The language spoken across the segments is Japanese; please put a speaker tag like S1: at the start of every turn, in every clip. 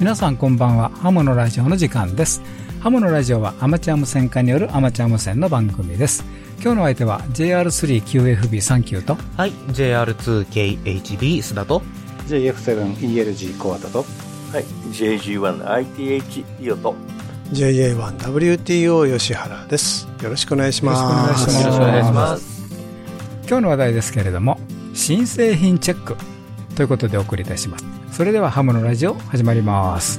S1: 皆さんこんばんは。ハムのラジオの時間です。ハムのラジオはアマチュア無線化によるアマチュア無線の番組です。今日の相手は JR3QFB39 と。
S2: はい JR2KHB 須田と。
S3: JF7ELG コアタと。
S4: はい JG1ITH イオと。
S3: JA1WTO 吉原です。よろしくお願いします。
S1: よろしくお願いし
S2: ます。
S1: ます。今日の話題ですけれども新製品チェックということでお送りいたしますそれではハムのラジオ始まります。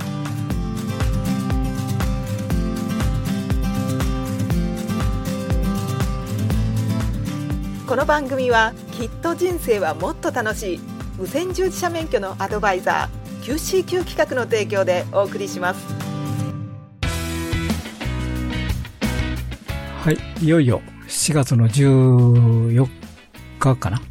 S5: この番組はきっと人生はもっと楽しい無線従事者免許のアドバイザー QCQ 企画の提供でお送りします。
S1: はいいよいよ4月の14日かな？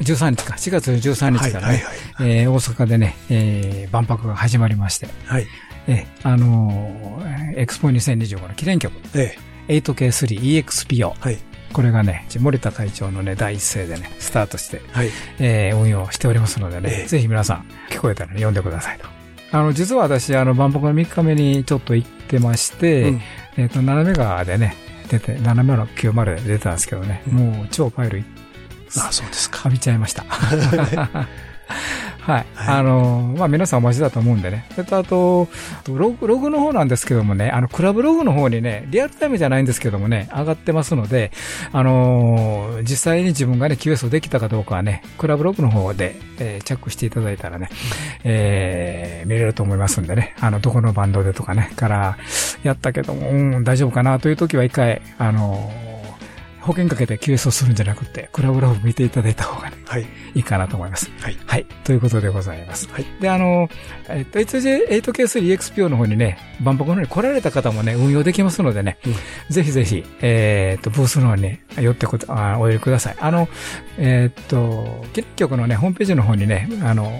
S1: 13日か。4月13日から大阪でね、えー万博が始まりまして、
S3: はい。
S1: えーあのーエクスポ2025の記念曲。
S3: え
S1: 8K3EXPO
S3: えはい。
S1: これがね、森田会長のね、第一声でね、スタートして、
S3: はい。
S1: えー運用しておりますのでね、
S3: ええ。
S1: ぜひ皆さん、聞こえたら、ね、読んでくださいと。あの、実は私、あの、万博の3日目にちょっと行ってまして、
S3: うん。
S1: えっ、と、斜め川でね、出て、斜めの90で出てたんですけどね、
S3: うん。
S1: もう超パイル
S3: あそうですか
S1: 浴びちゃいました。はい。あの、まあ、皆さんお待ちだと思うんでね。それと、あと、ログ、ログの方なんですけどもね、あの、クラブログの方にね、リアルタイムじゃないんですけどもね、上がってますので、あのー実際に自分がね、QS をできたかどうかはね、クラブログの方で、えーチェックしていただいたらね、えー見れると思いますんでね、あの、どこのバンドでとかね、から、やったけども、うん、大丈夫かなという時は一回、あのー保険かけて QS をするんじゃなくて、クラブログ見ていただいた方がね、
S3: はい
S1: いいかなと思います。
S3: はい
S1: はい。ということでございます。
S3: はい
S1: で、あの、えっと、8K3XPO の方にね、万博の方に来られた方もね、運用できますのでね、
S3: うん
S1: ぜひぜひ、えっと、ブースの方にね寄ってこあお寄りください。あの、えっと、記念局のね、ホームページの方にね、あの、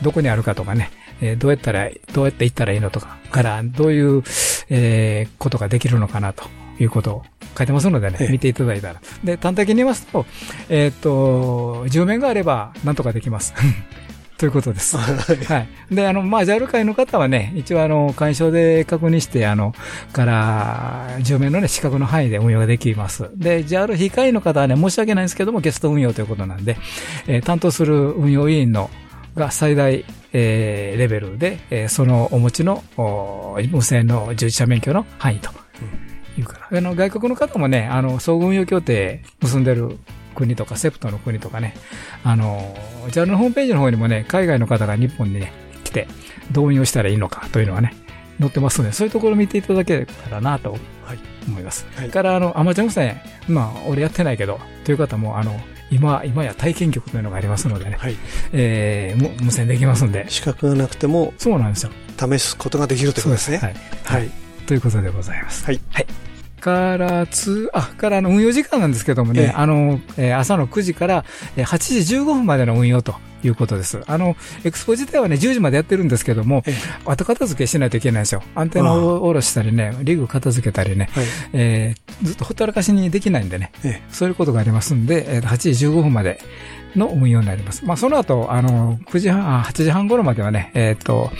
S1: どこにあるかとかね、えーどうやったら、どうやって行ったらいいのとか、から、どういう、えーことができるのかなということを書いてますのでね
S3: ええ、
S1: 見ていただいたら。で、端的に言いますと、えっ、と、10面があれば、なんとかできます。ということです。はい。で、あの、まあ、JAL 会の方はね、一応あの、会証で確認して、あの、から、10名のね、資格の範囲で運用ができます。で、JAL 非会員の方はね、申し訳ないんですけども、ゲスト運用ということなんで、えー担当する運用委員の、が最大、えーレベルで、えーそのお持ちの、お無線の従事者免許の範囲と。いうから。あの、外国の方もね、あの、総合運用協定結んでる国とか、セプトの国とかね、あの、JAL のホームページの方にもね、海外の方が日本にね、来て、どう運用したらいいのかというのはね、載ってますので、そういうところを見ていただけたらなと
S3: はい。
S1: 思います。
S3: はい。
S1: から、あの、アマチュア無線、まあ、俺やってないけど、という方も、あの、今、今や体験局というのがありますのでね、
S3: はい。
S1: えー、む無線できますんで、
S3: 資格がなくても
S1: そうなんですよ。
S3: 試すことができるということですね。
S1: はい。
S3: はい
S1: ということでございます。
S3: はい。
S1: はい。から、つ、あ、から、あの、運用時間なんですけどもね、
S3: ええ
S1: あの、えー朝の9時からえー8時15分までの運用ということです。あの、エクスポ自体はね、10時までやってるんですけども、
S3: ええ
S1: 後片付けしないといけないんですよ。アンテナを下ろしたりね、リグ片付けたりね、
S3: はい
S1: えーずっとほったらかしにできないんでね、
S3: え
S1: そういうことがありますんで、えー8時15分までの運用になります。まあ、その後、あの、9時半、あ8時半頃まではね、えっ、と、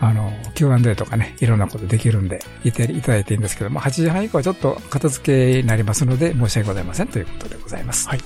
S1: あの、Q&A とかね、いろんなことできるんで、いていただいていいんですけども、8時半以降はちょっと片付けになりますので、申し訳ございませんということでございます。
S3: はい。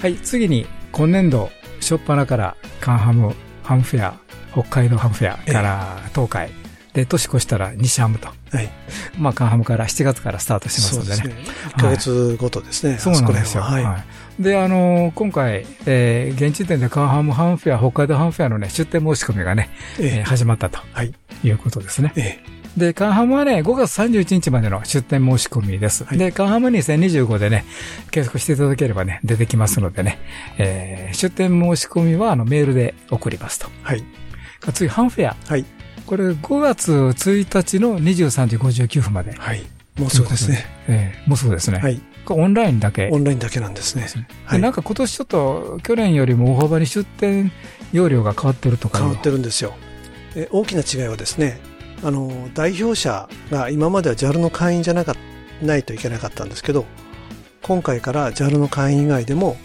S1: はい、次に、今年度、初っ端から、カンハム、ハムフェア、北海道ハムフェアから東海、で、年越したら西ハムと。
S3: はい
S1: まあ、カンハムから7月からスタートしますのでね。
S3: 1ヶ月ごとですね
S1: そうなんですよ。
S3: あそこら辺は
S1: はい。で、あのー今回、えー現時点でカンハムハンフェア、北海道ハンフェアのね、出店申し込みがね、えー
S3: ええ
S1: 始まったと
S3: はい
S1: いうことですね。
S3: え
S1: で、カンハムはね、5月31日までの出店申し込みです。
S3: はい
S1: で、カンハム2025でね、検索していただければね、出てきますのでね、えー出店申し込みはあのメールで送りますと。
S3: はい
S1: 次、ハンフェア。
S3: はい
S1: これ5月1日の23時59分まで。
S3: はい。もうすぐですね。
S1: えーもうすぐですね。
S3: はい。
S1: オンラインだけ。
S3: オンラインだけなんですね。はい。
S1: でなんか今年ちょっと去年よりも大幅に出店容量が変わってるとか
S3: 変わってるんですよ。え大きな違いはですねあの代表者が今までは JAL の会員じゃなかないといけなかったんですけど今回から JAL の会員以外でも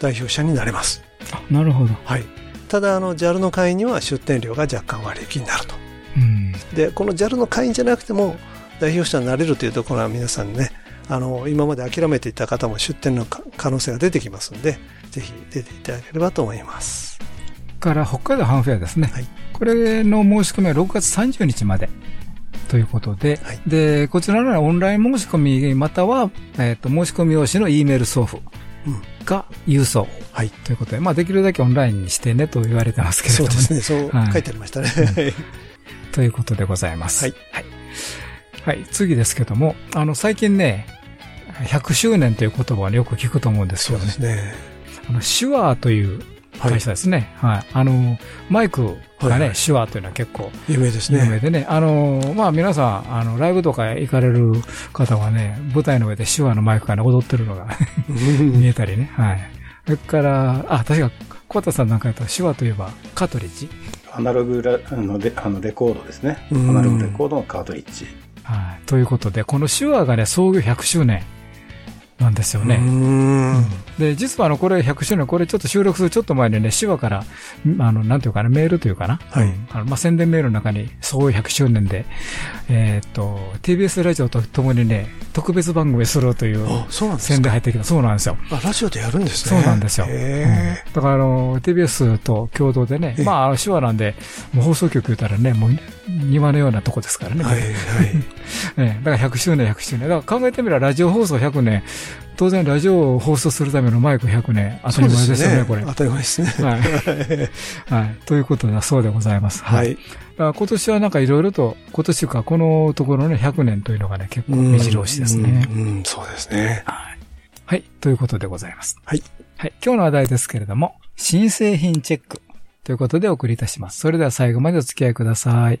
S3: 代表者になれます。
S1: あなるほど。
S3: はい。ただ、あの、JAL の会員には出店料が若干割引になると。
S1: うん。
S3: で、この JAL の会員じゃなくても、代表者になれるというところは皆さんね、あの、今まで諦めていた方も出店のか可能性が出てきますんで、ぜひ出ていただければと思います。
S1: から北海道ハンフェアですね。
S3: はい
S1: これの申し込みは6月30日まで。ということで、
S3: はい
S1: で、こちらのオンライン申し込み、または、えっ、と、申し込み用紙の E メール送付
S3: うん
S1: が郵送
S3: はい。
S1: ということで、まあ、できるだけオンラインにしてねと言われてますけれども、ね。
S3: そうですね。そう
S1: はい
S3: 書いてありましたね。
S1: ということでございます。
S3: はい。
S1: はい。はい次ですけども、あの、最近ね、100周年という言葉をねよく聞くと思うんです
S3: そう
S1: よね。
S3: ですね。
S1: あの、手話という会社ですね。はい。あの、マイクがね、
S3: はいはい
S1: 手話というのは結構
S3: 有名ですね。
S1: 有名でね、あの、まあ皆さん、あの、ライブとか行かれる方はね、舞台の上で手話のマイクがね、踊ってるのが 見えたりね。はい。それから、あ、確か、小田さんなんかやったら手話といえば、カートリッジ。
S6: アナログラあのレあのレコードですね。ア
S3: うん
S6: ナログレコードのカートリッジ。
S1: はい。ということで、この手話がね、創業100周年なんですよね。で、実はあの、これ100周年、これちょっと収録するちょっと前にね、手話から、んあの、なんていうかな、メールというかな。
S3: はい
S1: うんあの、まあ、宣伝メールの中に、創業100周年で、えーっと、TBS ラジオとともにね、特別番組するという。宣伝入ってきた。そうなんですよ。
S3: あ、ラジオでやるんです
S1: そう
S3: ね。
S1: なんですよ。
S3: へ
S1: うんだから、あの、TBS と共同でね
S3: え、え
S1: まあ、手話なんで、もう放送局言ったらね、もう庭のようなとこですからね。
S3: ーはい、はい。
S1: ええだから100周年、100周年。だから考えてみれば、ラジオ放送100年。当然、ラジオを放送するためのマイク100年。当たり前ですよね、これ。
S3: 当たり前ですね。
S1: はい。はい。ということだそうでございます。
S3: は。
S1: だから今年はなんかいろいろと、今年か、このところね、100年というのがね、結構目白押しですね。
S3: うん。うん、そうですね。
S1: はい。ということでございます。
S3: はい。
S1: はい。今日の話題ですけれども、新製品チェックということでお送りいたします。それでは最後までお付き合いください。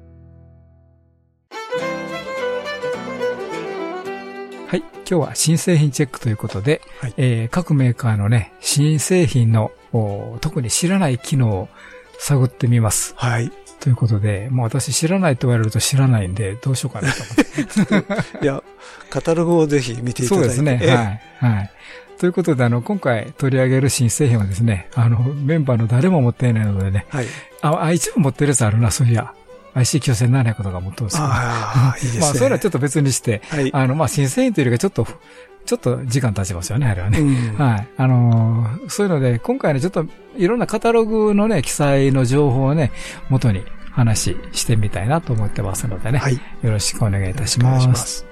S1: 今日は新製品チェックということで、
S3: はい
S1: えー各メーカーのね、新製品のお特に知らない機能を探ってみます。
S3: はい。
S1: ということで、もう私知らないと言われると知らないんで、どうしようかなと思って。
S3: いや、カタログをぜひ見ていただいて。
S1: そうですね。
S3: ええ
S1: はい。はい。ということで、あの、今回取り上げる新製品はですね、あの、メンバーの誰も持っていないのでね、
S3: はい。
S1: あ、あ一部持ってるやつあるな、そういや。IC9700 とか持ってるんですけど。
S3: ああ、いいですね。
S1: まあ、そういうのはちょっと別にして、
S3: はい。
S1: あの、まあ、新製品というよりかちょっと、ちょっと時間経ちますよね、あれはね。
S3: うん
S1: はい。あのーそういうので、今回ね、ちょっといろんなカタログのね、記載の情報をね、元に話してみたいなと思ってますのでね。
S3: はい。
S1: よろしくお願いいたします。
S3: ます。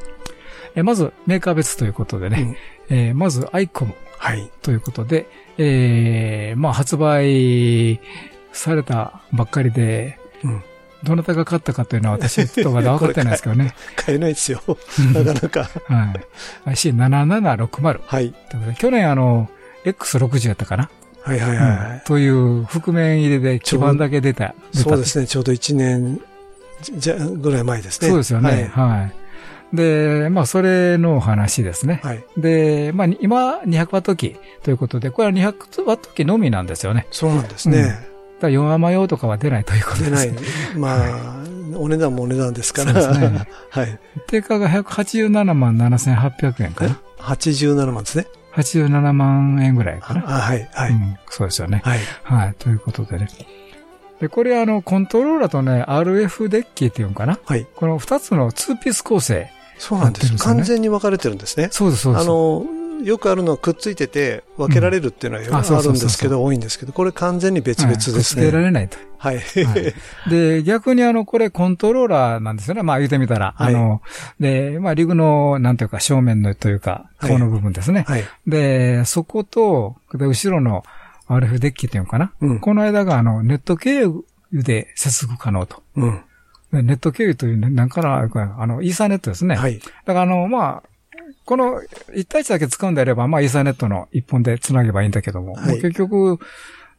S1: えまず、メーカー別ということでね。えーまず、アイコム
S3: はい。
S1: ということで、えーまあ、発売されたばっかりで、
S3: うん
S1: どなたが買ったかというのは私ちょっとまだ分かってないですけどね。
S3: 買えないですよ。なかなか。
S1: はい。IC7760。
S3: はい。
S1: 去年あの、X60 やったかな、
S3: はいはい
S1: うん
S3: はい。
S1: という覆面入りで基板だけ出た。出た
S3: そうですね。ちょうど1年じゃぐらい前ですね。
S1: そうですよね。はい。で、まあ、それのお話ですね。
S3: はい。はい。
S1: で、まあ、今、200ワット機ということで、これは200ワット機のみなんですよね。
S3: そうなんですね。
S1: だから4アマ用とかは出ないということです。
S3: 出ない。まあ、お値段もお値段ですから。
S1: そうですね
S3: はい。
S1: 定価が187万7800円かな。
S3: 87万ですね。
S1: 87万円ぐらいかな。
S3: あ、はい。はい。
S1: うん、そうですよね。
S3: はい。
S1: はい。ということでね。で、これあの、コントローラーとね、RF デッキっていうのかな
S3: はい。
S1: この2つの2ピース構成。
S3: そうなんです。完全に分かれてるんですね。
S1: そうです、そうです。
S3: あの、よくあるのはくっついてて分けられるっていうのはよ
S1: うんあ
S3: るんですけど、多いんですけど、これ完全に別々です
S1: はいくっつけら
S3: ね。
S1: れないと。
S3: はい。
S1: はいで、逆にあの、これコントローラーなんですよね。まあ言ってみたら。
S3: はい
S1: あの、で、まあリグの、なんていうか、正面のというか、
S3: はい
S1: この部分ですね。
S3: はい。
S1: で、そこと、で、後ろの RF デッキっていうのかな。
S3: うん。
S1: この間があの、ネット経由で接続可能と。
S3: うん。
S1: でネット経由というね、なんかな、あの、イーサーネットですね。
S3: はい。
S1: だからあの、まあ、この1対1だけ使うんであれば、まあ、イーサーネットの一本で繋げばいいんだけども、
S3: はい
S1: もう結局、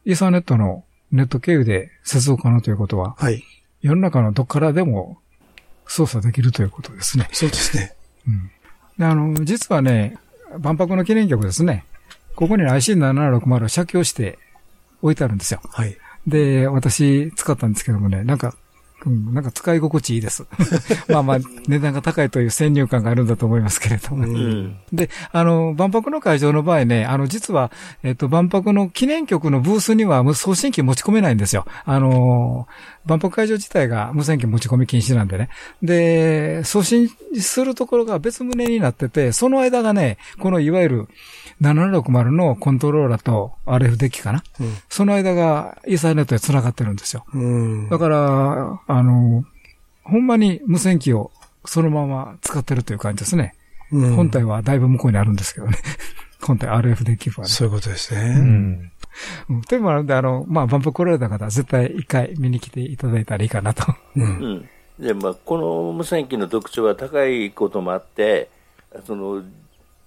S1: イーサーネットのネット経由で接続可能ということは、
S3: はい。
S1: 世の中のどっからでも操作できるということですね。
S3: そうですね。
S1: であの、実はね、万博の記念曲ですね。ここに IC7760 を写経して置いてあるんですよ。
S3: はい。
S1: で、私使ったんですけどもね、なんか、うん、なんか使い心地いいです。まあまあ、値段が高いという先入観があるんだと思いますけれども。
S4: うん。
S1: で、あの、万博の会場の場合ね、あの、実は、えっと、万博の記念局のブースには無送信機持ち込めないんですよ。あの、万博会場自体が無線機持ち込み禁止なんでね。で、送信するところが別棟になってて、その間がね、このいわゆる7760のコントローラーと RF デッキかな。
S3: うん
S1: その間がイーサーネットで繋がってるんですよ。
S3: うん。
S1: だから、あの、ほんまに無線機をそのまま使ってるという感じですね。
S3: うん
S1: 本体はだいぶ向こうにあるんですけどね。本体 RF デッキはね。
S3: そういうことです
S2: う
S3: ね。
S2: ん。
S1: うん。というのもあるんで、あの、まあ、万博来られた方は絶対一回見に来ていただいたらいいかなと。
S3: うん。
S4: うん。で、まあ、この無線機の特徴は高いこともあって、その、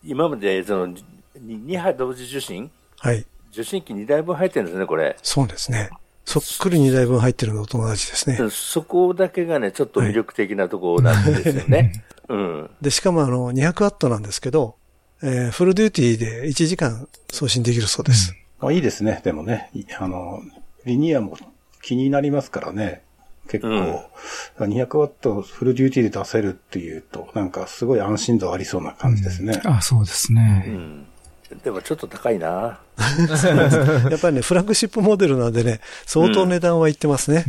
S4: 今まで、その、2波同時受信？
S3: はい。
S4: 受信機2台分入ってるんですね、これ。
S3: そうですね。そっくり2台分入ってるのと同じですね。
S4: そこだけがね、ちょっと魅力的なところなんですよね。うん。
S3: で、しかもあの、200ワットなんですけど、えーフルデューティーで1時間送信できるそうです。
S6: あいいですね、でもね。いあの、リニアも気になりますからね。結構、200ワットフルデューティーで出せるっていうと、なんかすごい安心度ありそうな感じですね。
S1: あ、そうです
S4: う
S1: ね。
S4: ん。でもちょっと高いな。
S3: やっぱりね、フラッグシップモデルなんでね、相当値段はいってますね。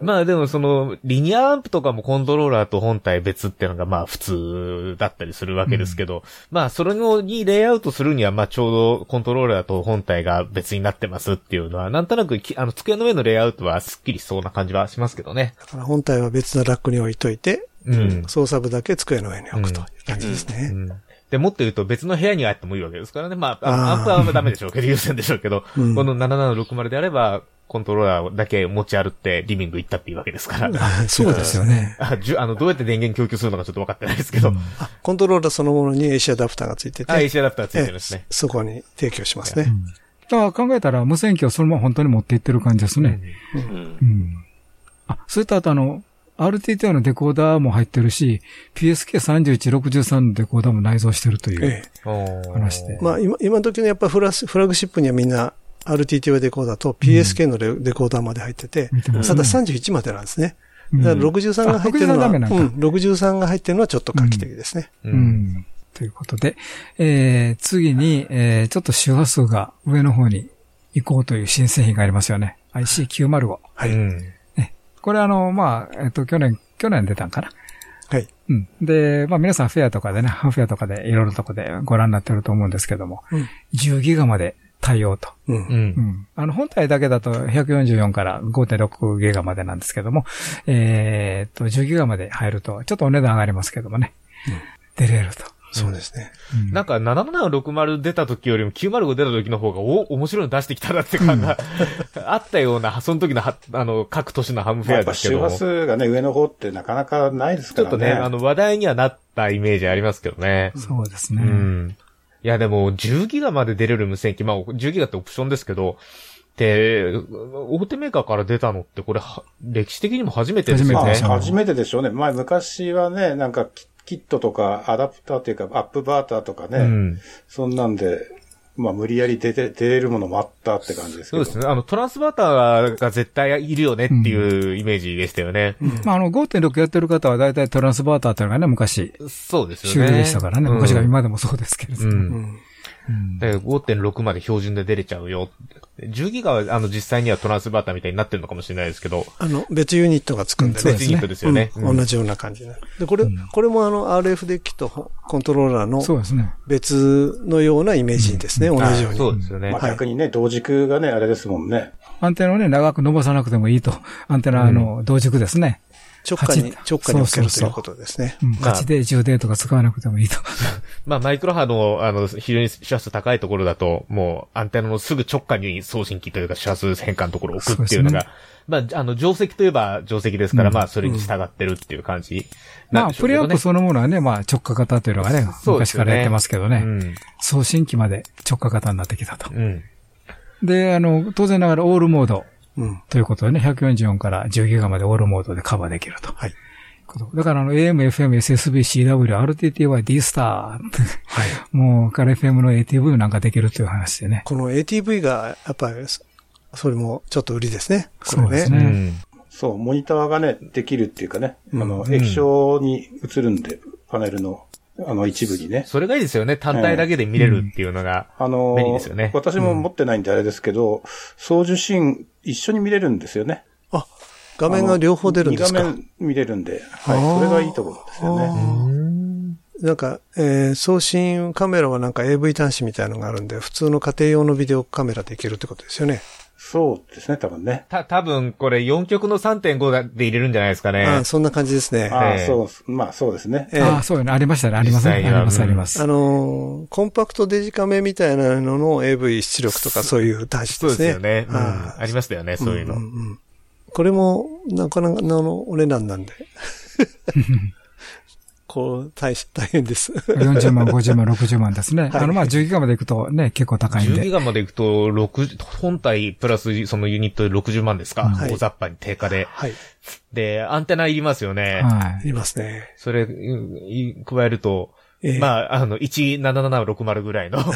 S2: まあでもその、リニアアンプとかもコントローラーと本体別っていうのがまあ普通だったりするわけですけど、まあそれのにレイアウトするにはまあちょうどコントローラーと本体が別になってますっていうのは、なんとなくきあの机の上のレイアウトはスッキリしそうな感じはしますけどね。
S3: だから本体は別のラックに置いといて、
S2: うん。
S3: 操作部だけ机の上に置くという感じですね。
S2: うんで、もっと言うと別の部屋にあってもいいわけですからね。まあ、あアンプはダメでしょうけど、優先でしょうけど、
S3: うん
S2: この7760であれば、コントローラーだけ持ち歩ってリビング行ったっていうわけですから。
S1: そうですよ。ね。
S2: あじゅあの、どうやって電源供給するのかちょっと分かってないですけど、
S3: あコントローラーそのものに AC アダプターがついてて、
S2: あ、AC アダプターついて
S3: え
S2: るんですね。
S3: そこに提供しますね。
S1: だから考えたら無線機をそのまま本当に持っていってる感じですね。
S4: うん
S1: う。ん。あ、それとあとあの、RTTO のデコーダーも入ってるし、PSK3163 のデコーダーも内蔵してるという
S3: え
S1: 話で
S3: え。。まあ今、今時のやっぱフラスフラグシップにはみんな RTTO デコーダーと PSK のレデコーダーまで入ってて、ただ31までなんですね。
S1: うん
S3: だから63が入ってるのは、
S1: あ63ダメなんか
S3: うん、63が入ってるのはちょっと画期的ですね。
S2: う。
S1: うんん。ということで、えー、次に、えー、ちょっと周波数が上の方に行こうという新製品がありますよね。IC905。
S3: はい。
S2: うん
S1: これあの、まあ、えっと、去年、去年出たんかな？
S3: はい。
S1: うん。で、まあ皆さんフェアとかでね、ハンフェアとかでいろいろなとこでご覧になってると思うんですけども、
S3: うん
S1: 10ギガまで対応と。
S3: うん。
S2: う。
S1: うんん。あの、本体だけだと144から5.6ギガまでなんですけども、えーっと、10ギガまで入ると、ちょっとお値段上がりますけどもね。出れると。
S3: そうですね。
S1: うん
S2: なんか7760出た時よりも905出た時の方が、お、面白いの出してきたなって感が、あったような、その時のは、あの、各都市のハムフ
S6: まあ
S2: ェアですけど。
S6: やっぱ周波数がね、上の方ってなかなかないですからね。
S2: ちょっとね、あの、話題にはなったイメージありますけどね。う
S1: そうですね。
S2: ん。いや、でも、10ギガまで出れる無線機、まあ、10ギガってオプションですけど、で、大手メーカーから出たのって、これは、歴史的にも初めてですよね。
S1: 初めて
S6: まあ、初めてでしょうね。前、昔はね、なんかキ、キットとか、アダプターというか、アップバーターとかね、
S2: うん。
S6: そんなんで、まあ、無理やり出て、出れるものもあったって感じですけど。
S2: そうですね。あの、トランスバーターが絶対いるよねっていうイメージでしたよね。
S1: まあ、あの、5.6やってる方は大体トランスバーターというのがね、昔、
S2: そうですよね。
S1: 主流でしたからね。
S2: うん
S1: 昔が今でもそうですけれど。
S2: う。
S3: うんん。
S1: うん
S2: で、5.6まで標準で出れちゃうよ。10ギガは、あの、実際にはトランスバーターみたいになってるのかもしれないですけど、
S3: あの、別ユニットがつくんでね。
S1: そうですね
S2: 別ユニットですよね。
S3: うん同じような感じになるで、これ、これもあの RF デッキとコントローラーの
S1: そうですね。
S3: 別のようなイメージですね、同じように。
S2: そうですよね。
S6: まあ、逆にね、同軸がね、あれですもんね。
S1: アンテナをね、長く伸ばさなくてもいいと。アンテナの同軸ですね。
S3: 直下に、直下に置けるということですね。
S1: うん。勝ちで充電とか使わなくてもいいと。
S2: まあ、マイクロ波の、あの、非常に周波数高いところだと、もう、アンテナのすぐ直下に送信機というか周波数変換のところを置くっていうのが、
S1: そう
S2: まあ、あの、定石といえば定石ですから、
S1: うん
S2: まあ、それに従ってるっていう感じな
S1: まあ。プレアップそのものはね、まあ、直下型というのがね、
S2: ね
S1: 昔からやってますけどね。
S2: うん。
S1: 送信機まで直下型になってきたと。
S2: うん。
S1: で、あの、当然ながらオールモード
S3: うん。
S1: ということでね、144から10ギガまでオールモードでカバーできると。
S3: はい。
S1: だからあの AM、FM、SSB、CW、RTTY、D スター、
S3: はい。
S1: もう、から FM の ATV なんかできるという話でね。
S3: この ATV が、やっぱり、それもちょっと売りですね。これ
S1: そうですね
S2: うん。
S6: そう、モニターがね、できるっていうかね、あの、
S2: ん
S6: 液晶に映るんで、パネルの、あの、一部にね。
S2: それがいいですよね。単体だけで見れるっていうのが。
S6: あの
S2: 便利ですよね
S6: 私も持ってないんであれですけど、送受信一緒に見れるんですよね。
S3: あ、画面が両方出るんですか
S6: ？2画面見れるんで、はい、それがいいところですよね。
S3: なんか、えー送信カメラはなんか AV 端子みたいなのがあるんで、普通の家庭用のビデオカメラでいけるってことですよね。
S6: そうですね、多分ね。
S2: た、多分これ4曲の3.5で入れるんじゃないですかね。
S3: あそんな感じですね。
S6: ああ、
S2: ええ
S6: そう、まあそうですね。
S3: ええ
S1: ああ、そうよね。ありましたね。ありますね。あります、
S2: うん
S1: あります。
S3: あのーコンパクトデジカメみたいなのの AV 出力とかそういう端子
S2: そう
S3: でね。
S2: ですすよね。うん
S3: あ
S2: ありましたよね、そういうの。
S3: んんんこれも、なかなかのお値段なんで。こう、大し、大変です。
S1: 40万、50万、60万ですね。
S3: はい
S1: あの、まあ、10ギガまで行くとね、結構高いん
S2: 10ギ
S1: で。
S2: ガまで行くと、6、本体プラスそのユニットで60万ですか、
S3: はい
S2: 大雑把に定価で。
S3: はい。
S2: で、アンテナいりますよね。
S1: はい
S3: いますね。
S2: それ、加えると、
S3: ええ
S2: まあ、あの、17760ぐらいの お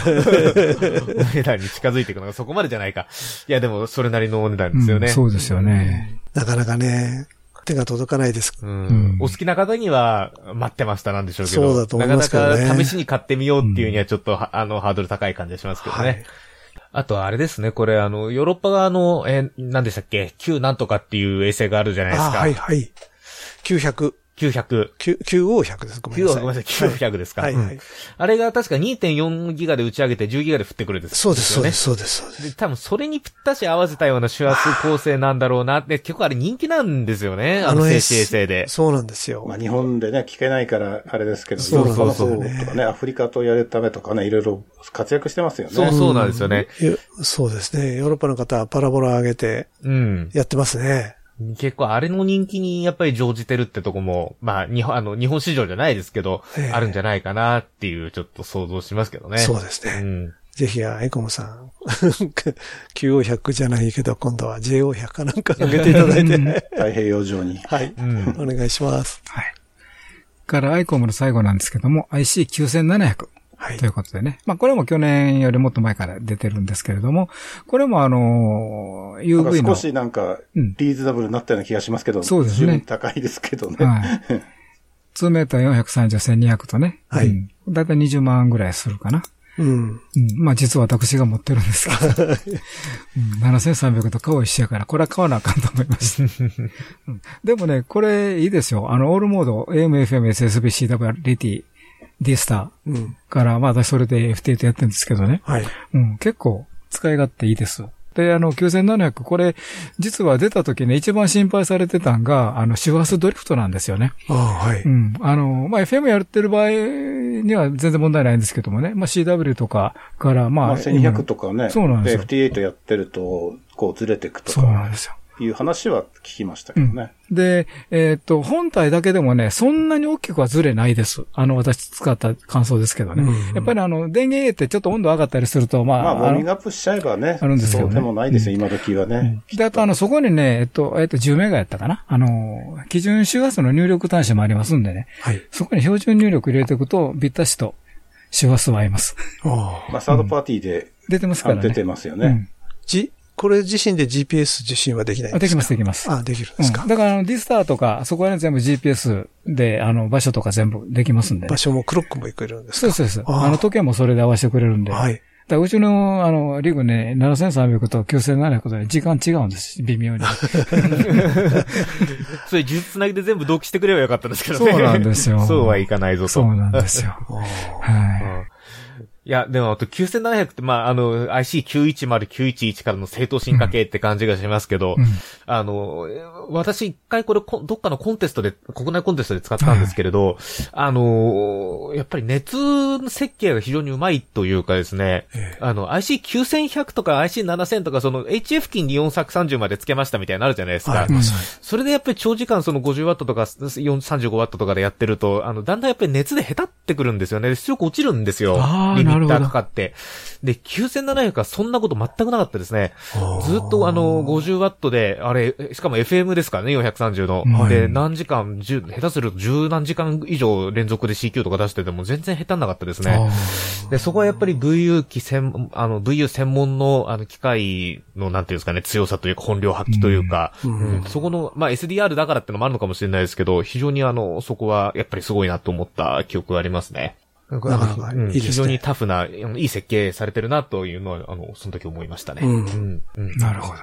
S2: 値段に近づいていくのがそこまでじゃないか。いや、でも、それなりのお値段ですよね。
S1: うんそうですよね。
S3: なかなかね、手が届かないです。
S2: うん
S1: うん
S2: お好きな方には待ってましたなんでしょうけど。
S3: そうだと思いますけどね
S2: なかなか試しに買ってみようっていうにはちょっと、は あの、ハードル高い感じがしますけどね。
S3: はい
S2: あとあれですね、これあの、ヨーロッパ側の、えー、何でしたっけ ?9 なんとかっていう衛星があるじゃないです
S3: あ、
S2: か。
S3: はい、はい。900、
S2: 900。
S3: 9 9O100 です。ごめん
S2: 9
S3: なさい。
S2: ごめんなさい、900ですか。
S3: はい、はい。
S2: あれが確か2.4ギガで打ち上げて10ギガで振ってくるんです
S3: そうです、そう
S2: よね
S3: です、そうです、そうです。
S2: で、多分それにぴったし合わせたような手圧構成なんだろうなって、結構あれ人気なんですよね。あの静止衛星で。
S3: そうなんですよ。
S6: まあ日本でね、聞けないからあれですけど、
S3: そうそうそう
S6: 方とかね、アフリカとやるためとかね、いろいろ活躍してますよね。
S2: そうそうなんですよね。
S3: そうですね。ヨーロッパの方はパラボラ上げて
S2: うん。
S3: やってますね。
S2: 結構あれの人気にやっぱり乗じてるってとこも、まあ、日本、あの、日本市場じゃないですけど、
S3: ええ
S2: あるんじゃないかなっていうちょっと想像しますけどね。
S3: そうですね。
S2: うん。
S3: ぜひ、エコムさん、QO100 じゃないけど、今度は JO100 かなんか上げていただいて、
S6: 太平洋上に。
S3: はい、
S2: うん。
S3: お願いします。
S1: はい。から、アイコムの最後なんですけども、IC9700
S3: はい
S1: とい。うことでね。まあ、これも去年よりもっと前から出てるんですけれども、これもあの、UV の。
S6: 少しなんか
S1: うん、
S6: リーズナブルになったような気がしますけど、
S1: そうですね
S6: 高いですけどね。
S1: はい。2メーター430、1200とね。
S3: はい
S1: うんだいたい20万ぐらいするかな。
S3: うん。
S1: うん。まあ実は私が持ってるんですけど。うん、7300と顔一緒やから、これは買わなあかんと思いました。うんでもね、これいいですよ。あの、オールモード、AM、FM、SSB、CW、LT、D スタ
S3: うん。
S1: ーから、まあ私それで FT とやってるんですけどね。
S3: はい。
S1: うん、結構使い勝手いいです。で、あの、9700、これ、実は出た時ね、一番心配されてたんが、あの、周波数ドリフトなんですよね。
S3: ああ、はい。
S1: うん。あの、まあ、FM やってる場合には全然問題ないんですけどもね。まあ、CW とかから、まあ、
S6: まあ、1200とかね、
S1: そうなんですよ
S6: FT8 やってると、こうずれていくと
S1: そうなん
S6: か
S1: ですよ。
S6: いう話は聞きましたけどね。
S1: で、えーっと、本体だけでもね、そんなに大きくはずれないです。あの、私使った感想ですけどね。
S3: うん
S1: やっぱりあの、電源入れてちょっと温度上がったりすると、まあ、
S6: まあ、ウォーミングアップしちゃえばね、
S1: あるんですけどね
S6: そうでもないですよ、今時はね。
S1: で、あとあの、そこにね、えっと、えっと、10メガやったかなあの、基準周波数の入力端子もありますんでね。
S3: はい。
S1: そこに標準入力入れていくと、ビッタシと周波数は合います。
S3: ああ。
S6: まあ、サードパーティーで、
S1: 出てますからね。
S6: あ出てますよね。
S1: うん。
S3: じ、これ自身で GPS 受信はできないん
S1: あ、
S3: でか？
S1: ですきます、できます。
S3: あ、できるん
S1: うん
S3: ですか？
S1: だから、あの、ディスターとか、そこら辺全部 GPS で、あの、場所とか全部できますんでね、
S3: 場所もクロックもいけるんですか？
S1: そうです、そうです。
S3: あ
S1: の、時計もそれで合わせてくれるんで。
S3: はい。
S1: だからうちの、あの、リグね、7300と9700とね、時間違うんです。微妙に。
S2: それ、呪術つなぎで全部同期してくればよかったんですけどね。
S1: そうなんですよ
S2: そうはいかないぞと。
S1: そうなんですよ。
S3: あ
S1: は
S2: いや、でも、あと9700って、まあ、あの、IC910、911からの正当進化系って感じがしますけど、
S1: い。うん
S2: あの、え私一回これこどっかのコンテストで、国内コンテストで使ったんですけれど、あの、やっぱり熱設計が非常にうまいというかですね、
S3: ええ
S2: あの、IC9100 とか IC7000 とかその HF 金に430までつけましたみたいになるじゃないですか。それでやっぱり長時間その 50W とか 35W とかでやってると、あの、だんだんやっぱり熱で下手ってくるんですよね。出力落ちるんですよ。ミッターかかって。で、9700はそんなこと全くなかったですね。ずっとあの、50ワットで、あれ、しかも FM ですからね、430の。
S1: はい
S2: で、何時間、10下手すると10何時間以上連続で CQ とか出してても全然下手なかったですね。で、そこはやっぱり VU 機専、あの、VU 専門の、あの、機械の、なんていうんですかね、強さというか、本領発揮というか、うんそこの、まあ、SDR だからってのもあるのかもしれないですけど、非常にあの、そこは、やっぱりすごいなと思った記憶がありますね。
S3: なかなか
S2: うん
S3: いいですね。
S2: 非常にタフな、いい設計されてるなというのは、あの、その時思いましたね。
S3: うん
S2: うん。うん
S1: なるほどね。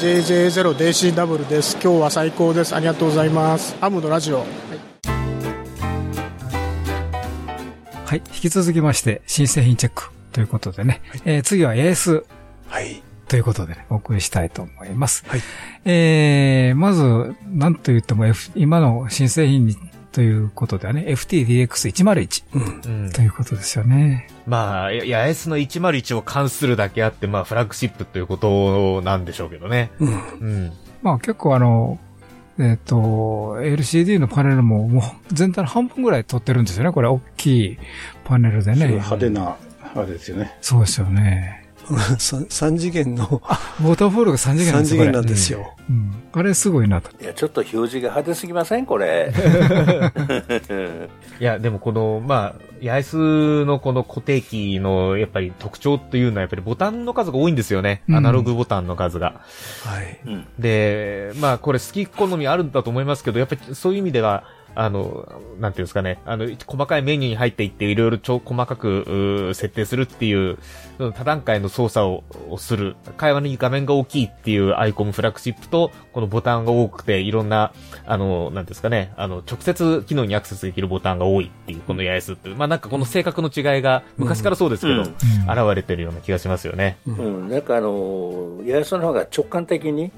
S7: JJ0DCW です。今日は最高です。ありがとうございます。アムのラジオ。
S1: はい。引き続きまして、新製品チェックということでね。えー次は AS
S3: はい。
S1: ということでね、お送りしたいと思います。
S3: はい
S1: えー、まず、なんと言っても、F、今の新製品に、ということではね、FTDX101
S3: うん。
S2: うん
S1: ということですよね。
S2: まあ、いや、AS の101を関するだけあって、まあ、フラッグシップということなんでしょうけどね。
S3: うん。
S2: うん。
S1: まあ結構あの、えっ、と、LCD のパネルももう全体の半分ぐらい取ってるんですよね。これ大きいパネルですね。
S6: 派手な、あれですよね。
S1: そうですよね。
S3: 三三次元の、
S1: ウォーターフォールが3次元なんですよ。
S3: 三次元なんですよ。
S1: うん。あれすごいなと。
S4: いや、ちょっと表示が派手すぎませんこれ。
S2: いや、でもこの、まあ、八重洲のこの固定機の、やっぱり特徴というのは、やっぱりボタンの数が多いんですよね。
S1: うん
S2: アナログボタンの数が。
S3: はい。
S4: うん。
S2: で、まあ、これ好き好みあるんだと思いますけど、やっぱりそういう意味では、あの、なんていうんですかね、あの、細かいメニューに入っていって、いろいろ超細かく、設定するっていう、その多段階の操作ををする、会話に画面が大きいっていうアイコンフラッグシップと、このボタンが多くて、いろんな、あの、なんていうんですかね、あの、直接機能にアクセスできるボタンが多いっていう、この八重洲っていう、まあなんかこの性格の違いが、昔からそうですけど、
S4: うん。
S2: 現れてるような気がしますよね。
S4: うん、なんかあの、八重洲の方が直感的に、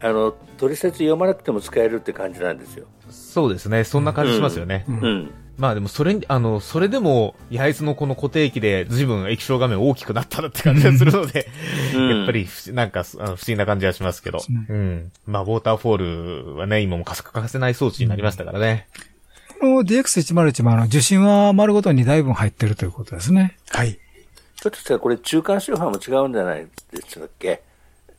S4: あの、取説読まなくても使えるって感じなんですよ。
S2: そうですね、そんな感じしますよね。
S3: うん
S4: うん。
S2: まあでもそれに、あの、それでも、八重洲のこの固定機で随分液晶画面大きくなったなって感じがするので、
S4: うん
S2: やっぱり不思、なんか、あの不思議な感じがしますけど。うん。まあ、ウォーターフォールはね、今も欠かせない装置になりましたからね。
S1: この DX101 もあの、受信は丸ごとに台分入ってるということですね。
S3: はい。
S4: ひょっとしたらこれ中間周波も違うんじゃないでしたっけ？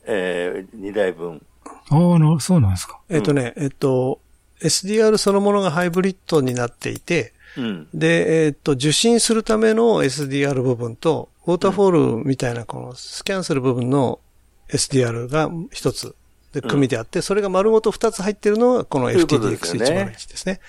S4: えー、2台分。
S1: ああ、なそうなんですか。
S3: えっとね、えっと、SDR そのものがハイブリッドになっていて、
S4: うん。
S3: で、えっと、受信するための SDR 部分と、ウォーターフォールみたいなこのスキャンする部分の SDR が一つで組みであって、それが丸ごと二つ入ってるのがこの
S4: ということですよね
S3: FTDX101 ですね。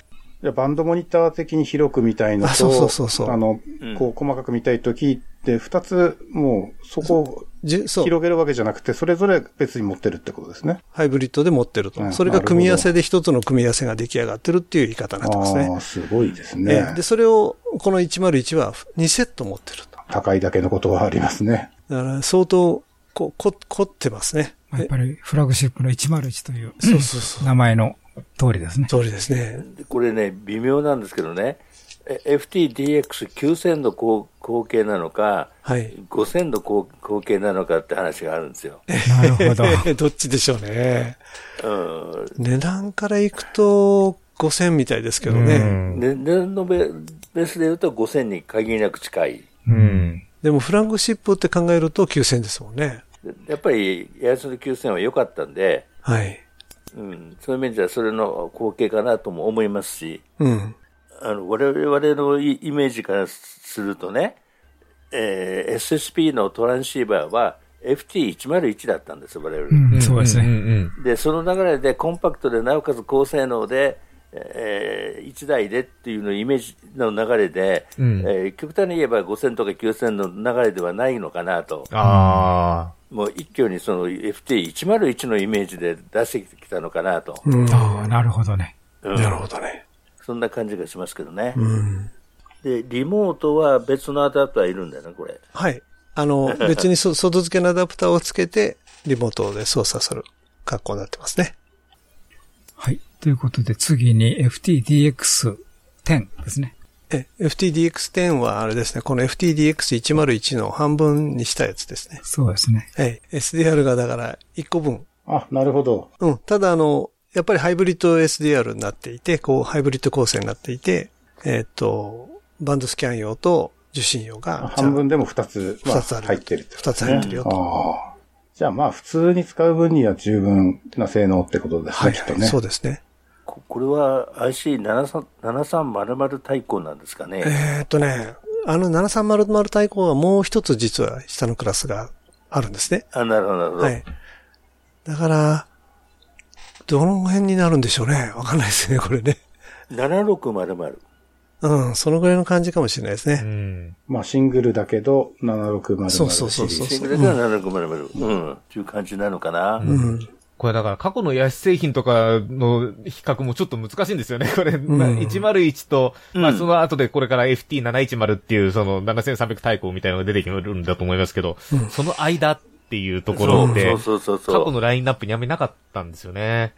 S6: じゃあバンドモニター的に広く見たいのと、
S3: あそうそうそうそう
S6: あの
S4: うん、
S6: こう細かく見たいときって、二つ、もう、そこを。広げるわけじゃなくて、それぞれ別に持ってるってことですね。
S3: ハイブリッドで持ってると。
S6: うん
S3: それが組み合わせで一つの組み合わせが出来上がってるっていう言い方になってますね
S6: あ。あ、すごいです
S3: え
S6: ね
S3: え。で、それを、この101は2セット持ってると。
S6: 高いだけのことはありますね。
S3: だから、相当、こ、こ、凝ってますね。
S1: まあやっぱりフラグシップの101という
S3: そうそうそう。
S1: 名前の通りですね。
S3: 通りですね。
S4: でこれね、微妙なんですけどね、え FTDX9000 の後後継なのか、
S3: はい。
S4: 5000の後後継なのかって話があるんですよ。
S1: なるほど。
S3: どっちでしょうね。
S4: うん。
S3: 値段からいくと5000みたいですけど
S2: う
S3: ね。
S4: 値段のベベースで言うと5000に限りなく近い。
S2: うん。
S3: でもフラッグシップって考えると9000ですもんね。
S4: でやっぱり、八重洲の9000は良かったんで、
S3: はい。
S4: うん、そういう面ではそれの後継かなとも思いますし、
S3: うん。
S4: あの、我々のイイメージからするとね、えー SSP のトランシーバーは FT101 だったんです、我々。
S1: うん、そうです
S2: うん
S1: ね。
S2: うん
S4: で、その流れでコンパクトでなおかつ高性能で、え1台でっていうのイメージの流れで、
S2: うん
S4: えー極端に言えば5000とか9000の流れではないのかなと。
S2: あ
S4: もう一挙にその FT101 のイメージで出してきたのかなと。
S3: うん。
S1: ああ、なるほどね。
S4: うん
S3: なるほどね。
S4: そんな感じがしますけどね。
S3: うん。
S4: で、リモートは別のアダプターいるんだよね、これ。
S3: はい。あの、別にそ外付けのアダプターをつけて、リモートで操作する格好になってますね。
S1: はい。ということで、次に FTDX10 ですね。
S3: え、FTDX10 はあれですね、この FTDX101 の半分にしたやつですね。
S1: そうですね。
S3: はい。SDR がだから1個分。
S6: あ、なるほど。
S3: うん。ただあの、やっぱりハイブリッド SDR になっていて、こう、ハイブリッド構成になっていて、えっ、と、バンドスキャン用と受信用が、
S6: 半分でも2つ、まあ、
S3: 二つある
S6: 入ってるってこと
S3: 二つ入ってるよと。
S6: ああ。じゃあまあ普通に使う分には十分な性能ってことですね、
S3: はい、
S6: きっとね。
S3: そうですね。
S4: ここれは IC7300 対抗なんですかね？
S3: えーっとね、あの7300対抗はもう一つ実は下のクラスがあるんですね。
S4: あ、なるほど、なるほど。
S3: はい。だから、どの辺になるんでしょうね。わかんないですね、これね。
S4: 7600。
S3: うん、そのぐらいの感じかもしれないです
S2: う
S3: ね。
S2: ん。
S6: まあシングルだけど、7600
S3: そうそうそうそう
S4: シングルでは7600。うん。っていう感じなのかな。
S3: うん。
S2: これだから過去の安製品とかの比較もちょっと難しいんですよね。これ、まあ101と、まあ
S4: うん
S2: その後でこれから FT710 っていうその7300対抗みたいなのが出てくるんだと思いますけど、その間っていうところって、
S4: そうそうそうそう。
S2: 過去のラインナップにあんまりなかったんですよね。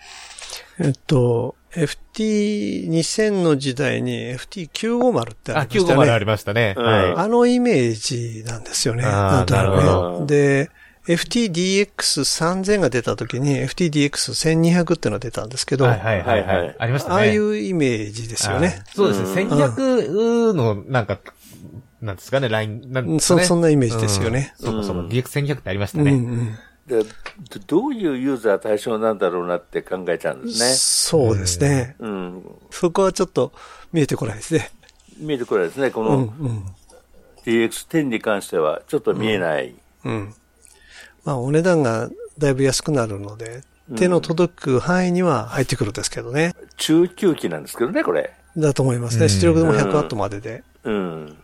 S3: えっと、FT2000 の時代に FT950 ってあ
S2: あ、
S3: りましたよ
S2: 950あ
S3: ね。
S2: りましたね。
S4: うん
S2: はい。
S3: あのイメージなんですよね。なんとなく
S2: なる
S4: ほど
S3: ね。で、FTDX3000 が出た時に FTDX1200 っていうのが出たんですけど、
S2: はいはいはいは
S4: はい。
S2: ありましたね。
S3: ああいうイメージですよね。
S2: そうですね。1200の、なんか、なんですかね、ライン、なん
S3: うん
S2: ですかね。
S3: そそんなイメージですよね。
S2: うん。そうかそうか。
S4: うん
S2: DX1200 ってありました
S3: うんう
S2: ね。
S3: ん
S4: でどどういうユーザー対象なんだろうなって考えちゃうんですね。
S3: そうですね。
S4: うん。
S3: そこはちょっと見えてこないですね。
S4: 見えてこないですね。こ
S3: うん、う
S4: の
S3: ん、
S4: DX10 に関してはちょっと見えない。
S3: うん。まあ、お値段がだいぶ安くなるので、手の届く範囲には入ってくるんですけどね。
S4: 中級機なんですけどね、これ。
S3: だと思いますね。
S2: うん
S3: 出力でも100ワットまでで。
S4: うん。
S2: うん。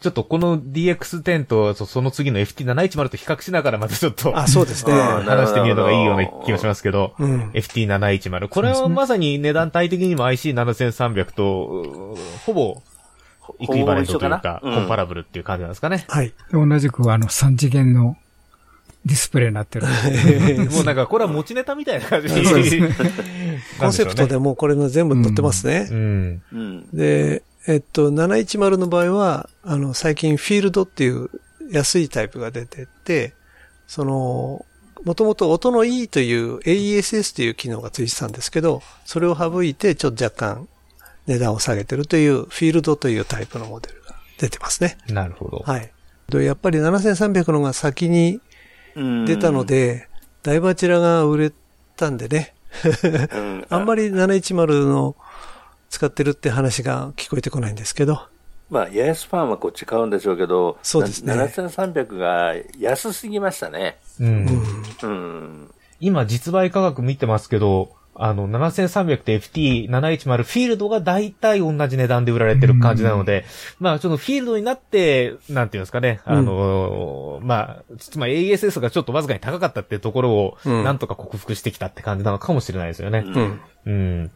S2: ちょっとこの DX10 とそその次の FT710 と比較しながらまたちょっと、
S3: あ、そうですね。
S4: あ
S2: 話してみるのがいいような気がしますけど、
S3: うん。
S2: FT710。これはまさに値段帯的にも IC7300 と、うほぼ、イクイバレントというか、コンパラブルっていう感じなんですかね。
S3: はい。
S1: で同じくあの3次元のディスプレイになってる。
S2: もうなんかこれは持ちネタみたいな感じ
S1: そうですね
S3: コンセプトでもうこれの全部載ってますね。
S2: うん。
S4: うん。
S3: で、えっと、710の場合は、あの、最近フィールドっていう安いタイプが出てて、その、もともと音のいいという AESS という機能がついてたんですけど、それを省いてちょっと若干値段を下げてるというフィールドというタイプのモデルが出てますね。
S2: なるほど。
S3: はい。でやっぱり7300のが先に
S4: うん
S3: 出たの、で、だいぶあちらが売れたんでね。
S4: うん
S3: あんまり710の使ってるって話が聞こえてこないんですけど。
S4: まあ、八重洲ファンはこっち買うんでしょうけど、
S3: そうですね
S4: な7300が安すぎましたね。
S2: うん。
S4: うん。
S2: 今実売価格見てますけど、あの、7300と FT710 フィールドが大体同じ値段で売られてる感じなので、まあ、そのフィールドになって、なんていうんですかね、あの、まあ、つまり ASS がちょっとわずかに高かったっていうところを、
S3: うん
S2: なんとか克服してきたって感じなのかもしれないですよね。
S4: うん
S2: うん。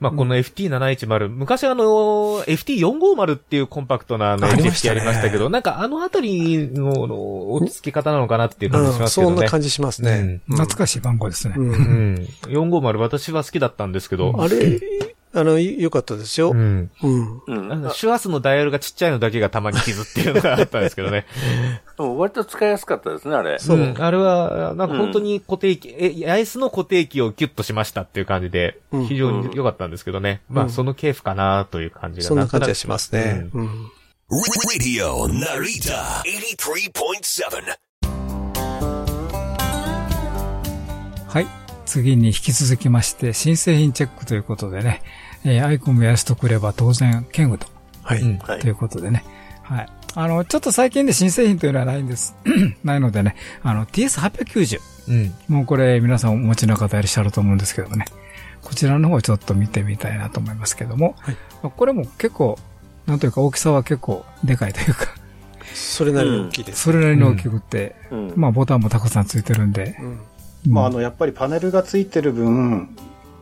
S2: まあ、この FT710、昔あの、FT450 っていうコンパクトなあの
S3: ありました
S2: HST
S3: ね
S2: ありましたけど、なんかあのあたりのの落ち着き方なのかなっていう感じし
S3: うん、
S2: ますけどね。
S3: そんな感じしますね。うん
S1: 懐かしい番号ですね。
S3: うん
S2: うん。450私は好きだったんですけど、
S3: あれ、あの、良かったですよ。
S2: う
S3: うん。
S2: ん。
S4: うん。
S2: あのシュアスのダイヤルがちっちゃいのだけがたまに傷っていうのがあったんですけどね。
S4: でも割と使いやすかったですね、あれ。
S3: そう
S2: うんあれは、なんか本当に固定機、え、八重洲の固定機をギュッとしましたっていう感じで
S3: うん、
S2: 非常に良かったんですけどね。まあ、その系譜かなという感じが
S3: そんな感じしますね。うん。
S8: Radio Narita 83.7.
S1: はい。次に引き続きまして、新製品チェックということでね、えーアイコンも安とくれば当然、剣具と、
S3: はい。
S1: ということでね。はい。あの、ちょっと最近で新製品というのはないんです。ないのでね、あの、TS890。
S2: うん。
S1: もうこれ皆さんお持ちの方いらっしゃると思うんですけどもね。こちらの方をちょっと見てみたいなと思いますけども。
S3: はい
S1: まあこれも結構、なんというか大きさは結構でかいというか、
S3: それなりに大きいです。
S1: それなりに大きくて、
S4: うん。
S1: まあボタンもたくさんついてるんで、
S3: うん。
S6: まあ、あの、やっぱりパネルがついてる分、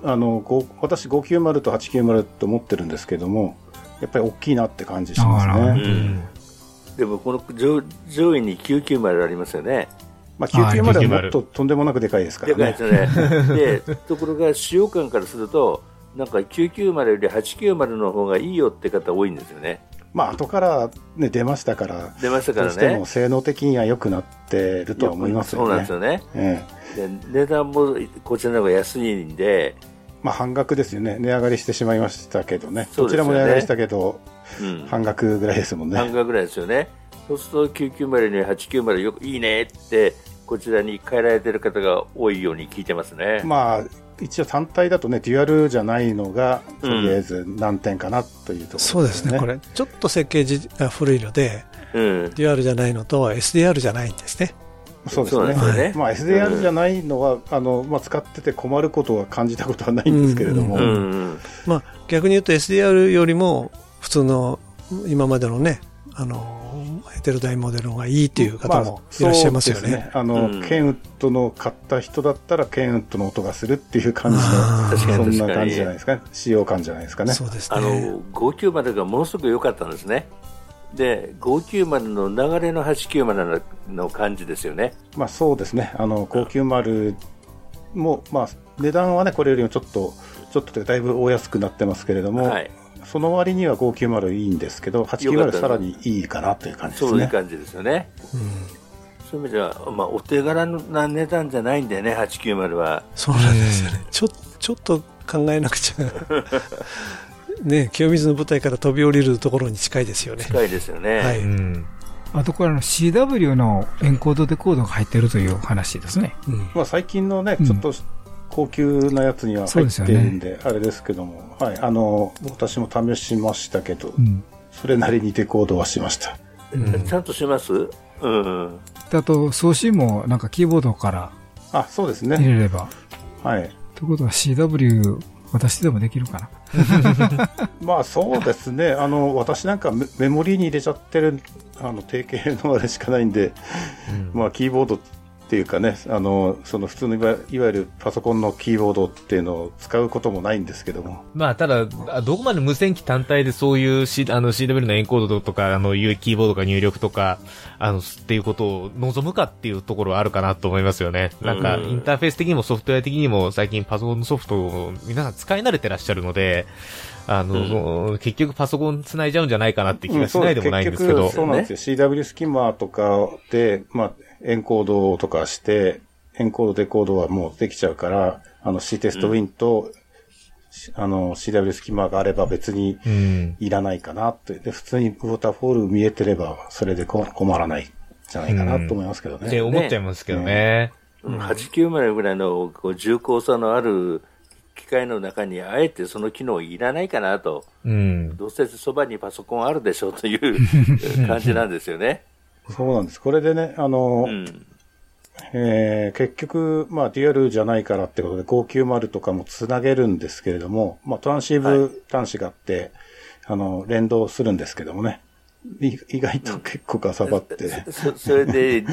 S6: あの、ご私590と890と持ってるんですけども、やっぱり大きいなって感じしますね。
S4: うんでも、この上上位に990ありますよね。
S6: まあ、990はも
S2: 990
S6: っととんでもなくでかいですからね
S4: でかいで。すね。で、ところが使用感からすると、なんか990より890の方がいいよって方多いんですよね。
S6: まあ、後からね、出ましたから、
S4: 出ましたから
S6: どうしても
S4: ね。
S6: 性能的には良くなってるとは思いますよね。
S4: そうなんですよね。
S6: え
S4: で値段もこちらの方が安いんで、
S6: まあ半額ですよね。値上がりしてしまいましたけどね。
S4: ね
S6: どちらも値上がりしたけど、
S4: うん
S6: 半額ぐらいですもんね。
S4: 半額ぐらいですよね。そうすると990に890よくいいねって、こちらに変えられてる方が多いように聞いてますね。
S6: まあ、一応単体だとね、デュアルじゃないのが、とりあえず難点かなというところ
S3: そうですね。これ、ちょっと設計じが古いので、
S4: うん。
S3: デュアルじゃないのと SDR じゃないんですね。
S6: そうですね。
S4: ね
S6: まあ SDR じゃないのは、あの、まあ使ってて困ることは感じたことはないんですけれども、
S4: うんうん。
S3: まあ、逆に言うと SDR よりも普通の今までのね、あの、ヘテロダイモデルの方がいいっていう方もいらっしゃいますよね。
S6: そうですあの、
S4: うん
S6: ケンウッドの買った人だったら、ケンウッドの音がするっていう感じの、
S3: あー
S4: 確かに
S6: そんな感じじゃないですかね。使用感じゃないですかね。
S3: そうです
S4: あ
S3: ね。
S4: の、590がものすごく良かったんですね。で、590の流れの890の感じですよね。
S6: まあそうですね。あの、590も、まあ値段はね、これよりもちょっと、ちょっとというかだいぶお安くなってますけれども、
S4: はい。
S6: その割には590いいんですけど、
S4: よかった
S6: 890さらにいいかなという感じですね。
S4: そういう感じですよね。そういう意味では、まあ、お手柄な値段じゃないんだよね、890は。
S3: そうなんですよね。ちょ、ちょっと考えなくちゃ。ね、清水の舞台から飛び降りるところに近いですよね。
S4: 近いですよね。
S3: はい
S2: うん。
S1: あとこれあの CW のエンコードデコードが入ってるという話ですね。
S3: うん
S6: まあ最近のね、
S1: うん
S6: ちょっと高級なやつには入ってるんで、あれですけども、はい、あの、私も試しましたけど、
S1: うん。
S6: それなりにデコードはしました。
S4: ちゃんとします？うん。
S1: であと送信もなんかキーボードから
S6: あ、そうです
S1: 入
S6: ね。
S1: れれば。
S6: はい。
S1: ということは CW 私でもできるかな。
S6: まあそうですね。あの、私なんかメメモリーに入れちゃってる、あの、定型のあれしかないんで、まあキーボードっていうかね、あの、その普通のいわいわゆるパソコンのキーボードっていうのを使うこともないんですけども。
S2: まあ、ただ、あどこまで無線機単体でそういう、C、あの CW のエンコードとか、あの、いうキーボードが入力とか、あの、っていうことを望むかっていうところはあるかなと思いますよね。なんか、
S4: うん
S2: インターフェース的にもソフトウェア的にも最近パソコンのソフトを皆さん使い慣れてらっしゃるので、あの、結局パソコン繋いじゃうんじゃないかなって気がしないでもないんですけど
S6: うんそう結。局そうなんですよ。CW スキマとかで、まあ、エンコードとかして、エンコード、デコードはもうできちゃうから、あの C テストウィンと、しあの CW スキマがあれば別に
S2: うん。
S6: いらないかなって。で、普通にウォーターフォール見えてれば、それでこ困らないんじゃないかなと思いますけどね。
S2: って思っちゃいますけどね。
S4: 890ぐらいのこう重厚さのある機械の中にあえてその機能いらないかなと。
S2: うん。
S4: どうせそばにパソコンあるでしょうという 感じなんですよね。
S6: そうなんです。これでね、あの、
S4: うん。
S6: えー結局、まあ、デュアルじゃないからってことで、590とかもつなげるんですけれども、まあ、トランシーブ端子があって、あの、連動するんですけどもね。い意外と結構かさばって。
S4: そそれで、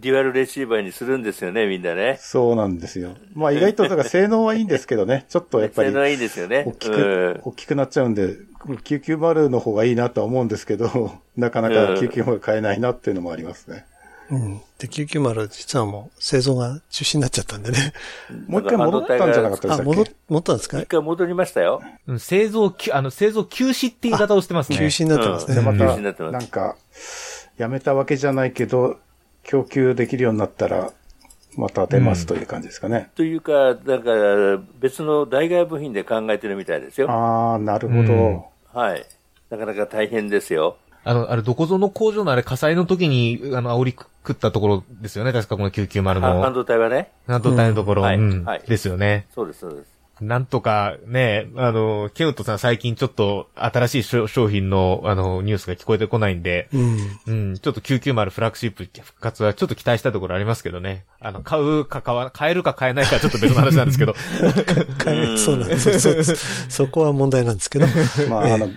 S4: デュアルレシーバーにするんですよね、みんなね。
S6: そうなんですよ。まあ、意外と、だから性能はいいんですけどね。ちょっとやっぱり
S4: 性能、はいいですよね。
S6: 大きく、
S4: うん
S6: 大きくなっちゃうんで、990の方がいいなとは思うんですけど、なかなか990が買えないなっていうのもありますね。
S3: うん。で、990実はもう製造が中止になっちゃったんでね。
S6: もう一回戻ったんじゃなかったで
S3: あ、
S6: したっ
S3: 戻っ
S6: け、
S3: 戻ったんですか？
S4: 一回戻りましたよ。
S2: うん製造き、あの、製造休止っていう言い方をしてますね。
S3: 休止になってますね。
S6: で、ま
S4: 休止になって
S6: た、
S4: ます
S6: なんか、やめたわけじゃないけど、供給できるようになったら、また出ますという感じですかね。
S4: というか、だから別の代替部品で考えてるみたいですよ。
S6: ああ、なるほど。
S2: うん
S4: はい。なかなか大変ですよ。
S2: あの、あれ、どこぞの工場のあれ、火災の時に、あの、煽り食ったところですよね。確かこの990
S4: は半
S2: の。
S4: 導体はね。
S2: なんと大のところ、
S4: うんはい
S2: うん
S4: はい
S2: ですよね。
S4: そうです、そうです。
S2: なんとかね、あの、ケウトさん最近ちょっと新しい商商品の、あの、ニュースが聞こえてこないんで、
S3: うん。
S2: うん、ちょっと990フラッグシップ復活はちょっと期待したところありますけどね。あの、買うか買わ、買えるか買えないかはちょっと別の話なんですけど。
S3: 買 えそうなんです。そうそうそこは問題なんですけど。
S6: まあ、あの、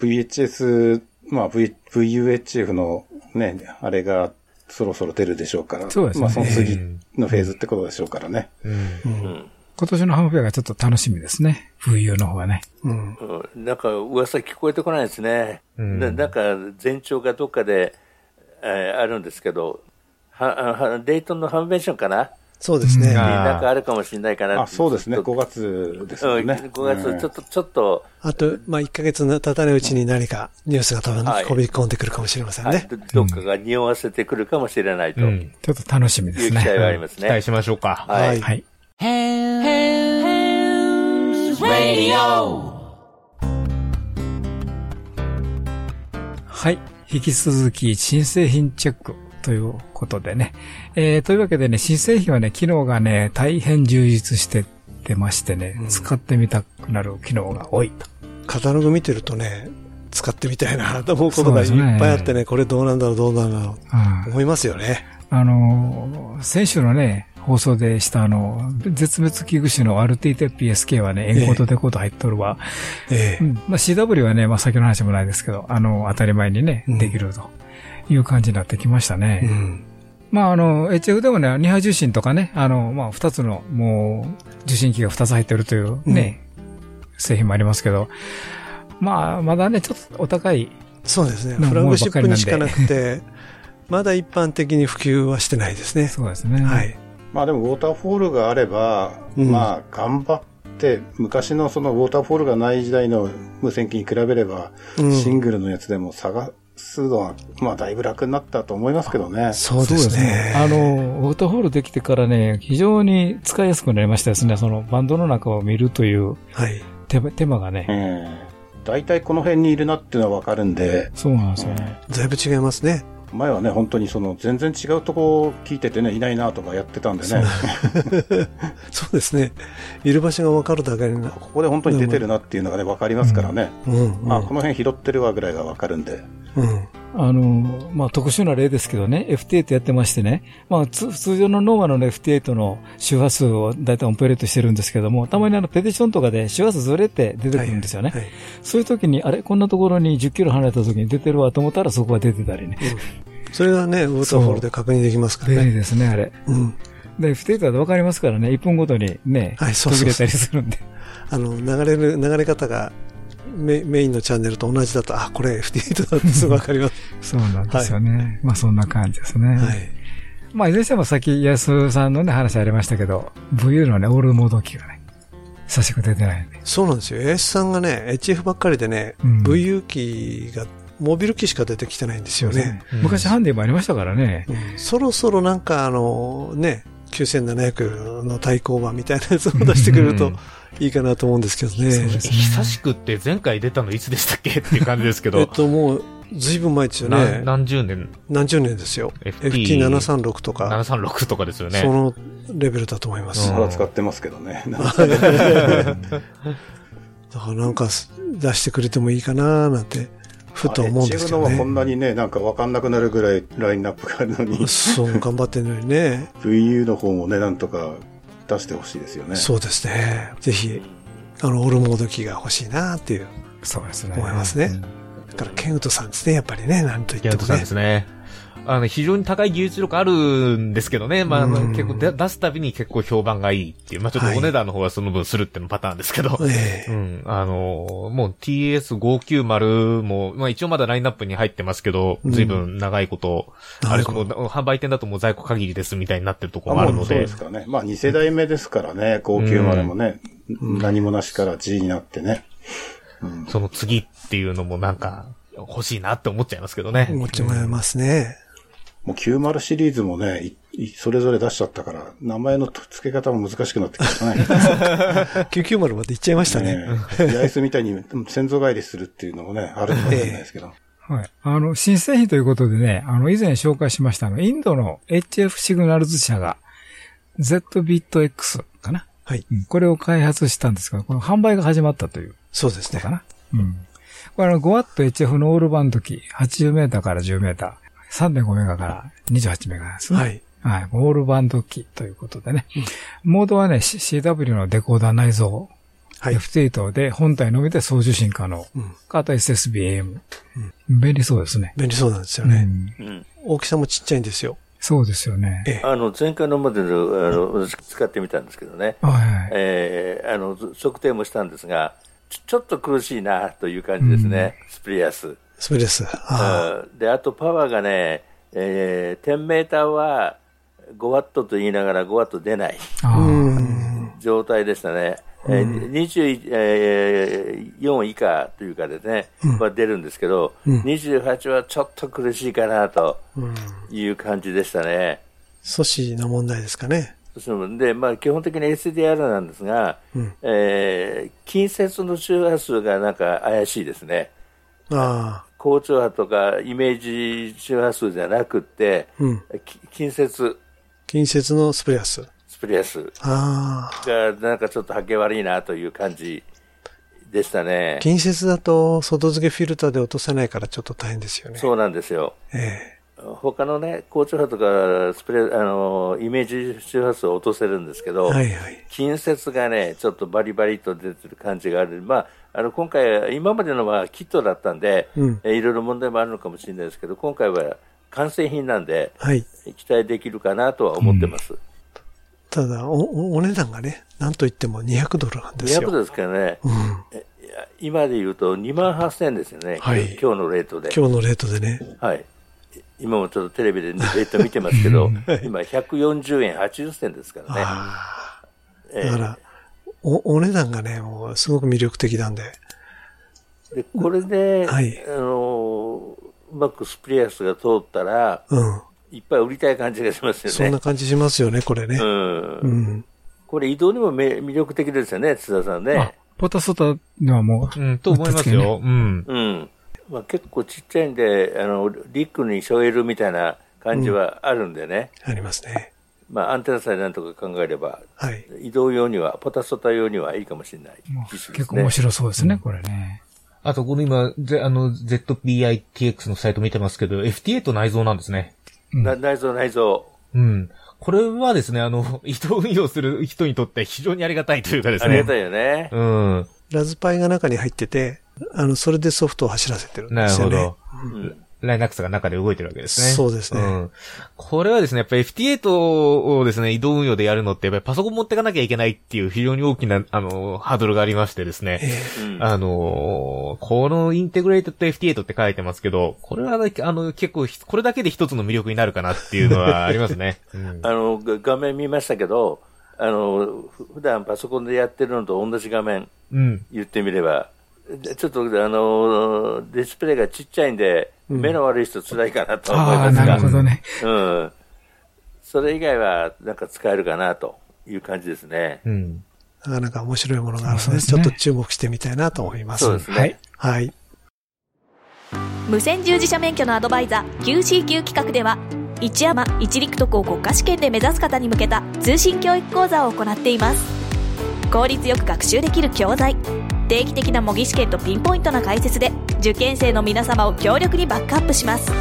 S6: VHS、まあ、v、VUHF のね、あれがそろそろ出るでしょうから。
S1: そうですね
S6: まあ、その次のフェーズってことでしょうからね。
S2: うん
S4: うん。
S1: 今年のハムフェアがちょっと楽しみですね。冬の方はね。
S3: うん。
S4: うんなんか噂聞こえてこないですね。
S2: うん
S4: ななんか前兆がどっかで、えーあるんですけど、ははデイトンのハンベンションかな？
S3: そうですね。
S4: なんかあるかもしれないかな
S6: あ、そうですね。
S4: ちょっと
S6: 5月です
S4: うん、
S6: よね。
S4: 5月、ちょっと、ちょっと、
S3: と、まあ、1ヶ月の経たないうちに何かニュースが多分
S4: はい
S3: こび込んでくるかもしれませんね。
S4: はいどどっかが匂わせてくるかもしれないという
S2: うん。
S1: ちょっと楽しみですね。
S4: 期待はありますね。
S2: 期待しましょうか。
S4: はい。
S1: はい。はい。引き続き新製品チェックということでね。えー、というわけでね、新製品はね、機能がね、大変充実しててましてね、
S3: うん
S1: 使ってみたくなる機能が多いと。
S3: カタログ見てるとね、使ってみたいなと思うことがいっぱいあってね、これどうなんだろう、どうなんだろ
S1: うん
S3: う、思いますよね。
S1: あのー、先週のね、放送でしたあの、絶滅危惧種の RT-PSK はね、エンコードデコード入っとるわ。
S3: ええ
S1: うんまあ、CW はね、まあ、先の話もないですけど、あの、当たり前にね、
S3: うん
S1: できるという感じになってきましたね。
S3: うん。
S1: まあ、あの、HF でもね、2波受信とかね、あの、まあ、2つの、もう、受信機が2つ入ってるというね、製品もありますけど、まあ、まだね、ちょっとお高い。
S3: そうですね。
S1: の
S3: フラグシップにしかなくて、まだ一般的に普及はしてないですね。
S1: そうですね。
S3: はい。
S6: まあでもウォーターフォールがあれば、
S3: うん
S6: まあ頑張って、昔のそのウォーターフォールがない時代の無線機に比べれば、
S3: うん
S6: シングルのやつでも探すのは、まあだいぶ楽になったと思いますけどね。
S3: そうですね。
S1: あの、ウォーターホールできてからね、非常に使いやすくなりましたですね。そのバンドの中を見るという
S3: はい。
S1: 手間がね。
S6: ええ大体この辺にいるなっていうのはわかるんで、
S1: そうなんですよね。
S3: だいぶ違いますね。
S6: 前はね、本当にその全然違うとこ聞いててね、いないなとかやってたんでね、
S3: そうですね。いる場所がわかるだけにな。
S6: ここで本当に出てるなっていうのがね、わかりますからね。
S3: うん。うん
S6: あ、この辺拾ってるわぐらいがわかるんで。
S3: うん。
S1: あの、まあ、特殊な例ですけどね、FT8 やってましてね、まあ、つ通常のノーマルの FT8 の周波数を大体オンペレートしてるんですけども、たまにあの、ペティションとかで周波数ずれて出てくるんですよね。
S3: はい。
S1: そういう時に、あれ、こんなところに10キロ離れた時に出てるわと思ったらそこが出てたりね。
S3: それがね、ウォーターフォールで確認できますからね。
S1: 便利ですね、あれ。
S3: うん。
S1: で、FT8 だと分かりますからね、1分ごとにね、
S3: はい
S1: れたりするんで。
S3: あの、流れる、流れ方がメメインのチャンネルと同じだと、あ、これ FT8 だってすぐわかります。
S1: そうなんですよね。まあ、そんな感じですね。
S3: はい。
S1: まあ、いずれにしてもさっき安さんのね、話ありましたけど、VU のね、オールモード機がね、久しく出てないんで。
S3: そうなんですよ。AS さんがね、HF ばっかりでね、
S1: うん
S3: VU 機が、モビル機しか出てきてないんですよね。
S2: うん
S1: 昔ハンディもありましたからね。
S3: うんそろそろなんかあの、ね、9700の対抗馬みたいなやつを出してくれるといいかなと思うんですけどね。
S1: そうですね
S2: 久しくって前回出たのいつでしたっけっていう感じですけ
S3: えっ
S2: ど、
S3: と、もう、ずいぶん前ですよ
S2: な
S3: ね。
S2: 何十年、
S3: 何十年ですよ。
S2: FT
S3: FT736 とか、
S2: 736とかですよね。
S3: そのレベルだと思います。
S2: うん
S6: まだ使ってますけどね。
S3: だからなんか出してくれてもいいかななんて、ふと思うんですけど
S6: のはこん
S3: ね。
S6: なにね、なんかわかんなくなるぐらいラインナップがあるのに、
S3: そう、頑張ってるのにね。
S6: VU の方もね、なんとか出してほしいですよね。
S3: そうですね。ぜひ、あの、オールモード機が欲しいなっていう、
S1: そうですね。
S3: 思いますね。だから、ケンウトさんですね、やっぱりね、なんと言ってもね
S2: ギャントさんで。すね。あの、非常に高い技術力あるんですけどね。まあ、結構で出すたびに結構評判がいいっていう。まあ、ちょっとお値段の方はその分するっていうのパターンですけど。
S3: ええ
S2: うん。あの、もう TS590 も、まあ一応まだラインナップに入ってますけど、
S3: うん
S2: 随分長いこと、あれ、
S3: 長いこと
S2: もう販売店だともう在庫限りですみたいになってるとこもあるので
S6: そうで。すかね。まあ2世代目ですからね、590もね、何もなしから G になってね。うん
S2: その次っていうのもなんか、欲しいなって思っちゃいますけどね。
S3: 思っちまいますね。
S6: もう90シリーズもね、いいそれぞれ出しちゃったから、名前の付け方も難しくなってきたね。
S3: 990まで行っちゃいましたね。
S6: ね八重洲みたいに先祖返りするっていうのもね、あるかもしれないですけど。
S1: はい。あの、新製品ということでね、あの、以前紹介しましたあの、インドの HF シグナルズ社が、ZBitX かな。
S3: はい。
S1: うんこれを開発したんですが、この販売が始まったという
S3: そうですね
S1: のか。な。うん。これあの 5WHF のオールバンド機、80メーターから10メーター、3.5メガから28メガですね。
S3: はい。
S1: はい。オールバンド機ということでね。モードはね、C- CW のデコーダー内蔵。
S3: はい
S1: F8 で本体のみで送受信可能。
S3: うん
S1: あと SSBAM。便利そうですね。
S3: 便利そうなんですよね。
S1: うん
S4: うん
S3: 大きさもちっちゃいんですよ。
S1: そうですよね。
S3: ええ。
S4: あの前回のモデルあの私使ってみたんですけどね、
S1: はいはい。
S4: えーあの測定もしたんですがちょちょっと苦しいなという感じですね、スプリアス。
S3: それです。あ
S4: うんであとパワーがね、えー10メーターは5ワットと言いながら5ワット出ない
S3: あ。
S1: ああ
S3: うん。
S4: 状態でしたね。えー24以下というかですね、は出るんですけど、
S3: うん
S4: 28はちょっと苦しいかなと
S3: うん。
S4: いう感じでしたね。
S3: 素子の問題ですかね。
S4: で、まあ、基本的に SDR なんですが、
S3: うん
S4: えー近接の周波数がなんか怪しいですね。
S3: ああ。
S4: 高調波とかイメージ周波数じゃなくて、
S3: うん。
S4: き近接
S3: 近接のスプレアス。
S4: スプレース
S3: ああ。
S4: がなんかちょっと波形悪いなという感じでしたね。
S3: 近接だと外付けフィルターで落とせないからちょっと大変ですよね。
S4: そうなんですよ。
S3: え
S4: 他のね、高調波とかスプレー、あの、イメージ周波数を落とせるんですけど、
S3: はいはい。
S4: 近接がね、ちょっとバリバリと出てる感じがある。まあ、あの、今回、今までのはキットだったんで、
S3: うん
S4: えいろいろ問題もあるのかもしれないですけど、今回は完成品なんで、
S3: はい。
S4: 期待できるかなとは思ってます。
S3: ただ、お、おお値段がね、なんといっても200ドルなんですよ。
S4: 200ですからね、
S3: うん。
S4: 今で言うと2万8000円ですよね、
S3: はい
S4: 今日のレートで。
S3: 今日のレートでね。
S4: はい。今もちょっとテレビでレート見てますけど、今140円80銭ですからね。
S3: ああ。
S4: ええ
S3: だから、お、お値段がね、もうすごく魅力的なんで。
S4: でこれで、
S3: はい
S4: あのうまくスプレースが通ったら、
S3: うん。
S4: いっぱい売りたい感じがしますよね。
S3: そんな感じしますよね、これね。
S4: うん
S3: うん。
S4: これ移動にもめ魅力的ですよね、津田さん
S1: あ
S4: ね。、
S1: ポタソタにはもう、
S2: うん、と思いますよ。うん。
S4: うん。まあ、結構ちっちゃいんで、あの、リックに背負えるみたいな感じはあるんでね。
S3: ありますね。
S4: まあ、アンテナさえなんとか考えれば、
S3: はい。
S4: 移動用には、ポタソタ用にはいいかもしれないね。
S1: 結構面白そうですね、これね。
S2: あと、この今、ぜあの、ZPITX のサイト見てますけど、FT8 内蔵なんですね。
S4: な内蔵内蔵。
S2: うん。これはですね、あの、移動運用する人にとって非常にありがたいというかですね。
S4: ありがたいよね。
S2: うん。
S3: ラズパイが中に入ってて、あの、それでソフトを走らせてるんで
S2: なる
S3: すよね。
S2: ほど。
S4: うん。
S2: Linux が中で動いてるわけですね。
S3: そうですね
S2: ん。これはですね、やっぱり FT8 をですね、移動運用でやるのって、やっぱりパソコン持ってかなきゃいけないっていう非常に大きな、あの、ハードルがありましてですね。
S4: うん
S2: あのこのインテグレーテッド FT8 って書いてますけど、これは、あの、結構、これだけで一つの魅力になるかなっていうのはありますね。うん
S4: あの、が画面見ましたけど、あの、ふ普段パソコンでやってるのと同じ画面、
S2: うん。
S4: 言ってみれば、でちょっとあの、ディスプレイがちっちゃいんで、目の悪い人辛いかなと思い
S1: ああ、
S4: ますが、
S1: なるほどね。
S4: うん。それ以外は、なんか使えるかなという感じですね。
S2: うん。
S3: なかなか面白いものがあるので、
S1: そうですね
S3: ちょっと注目してみたいなと思います。
S4: そうですね。
S1: はい。
S3: はい。
S9: 無線従事者免許のアドバイザー QCQ 企画では一山一陸徳を国家試験で目指す方に向けた通信教育講座を行っています効率よく学習できる教材定期的な模擬試験とピンポイントな解説で受験生の皆様を強力にバックアップします。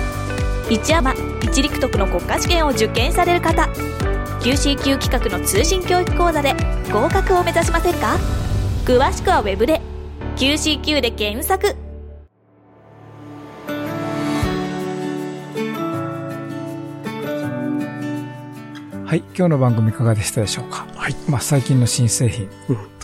S9: 一山一陸徳の国家試験を受験される方。QCQ 企画の通信教育講座で合格を目指しませんか？詳しくはウェブで QCQ で検索。
S1: はい。今日の番組いかがでしたでしょうか？
S3: はい。
S1: まあ、最近の新製品。
S3: うん